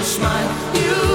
your smile. You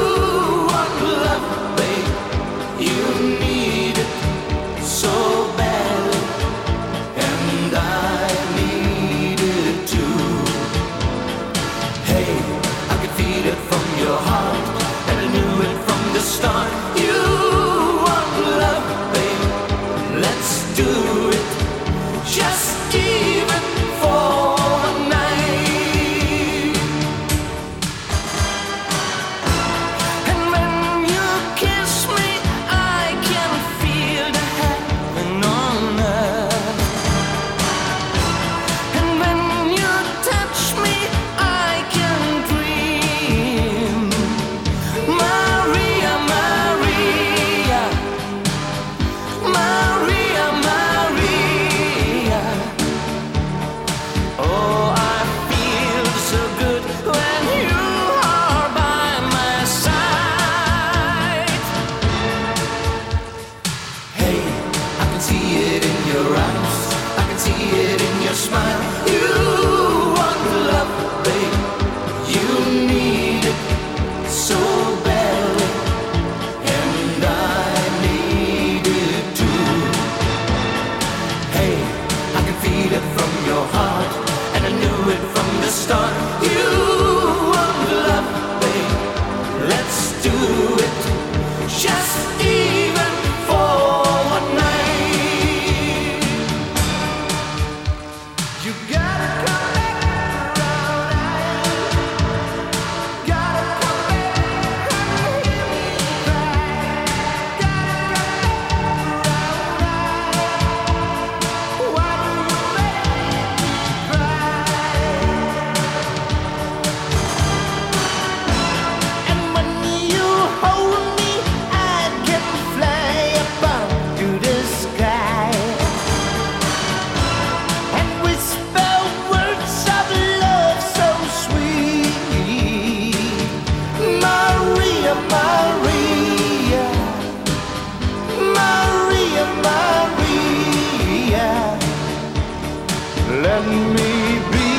Let me be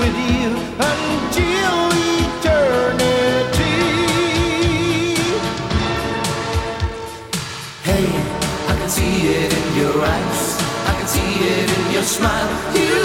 with you until eternity. Hey, I can see it in your eyes. I can see it in your smile. You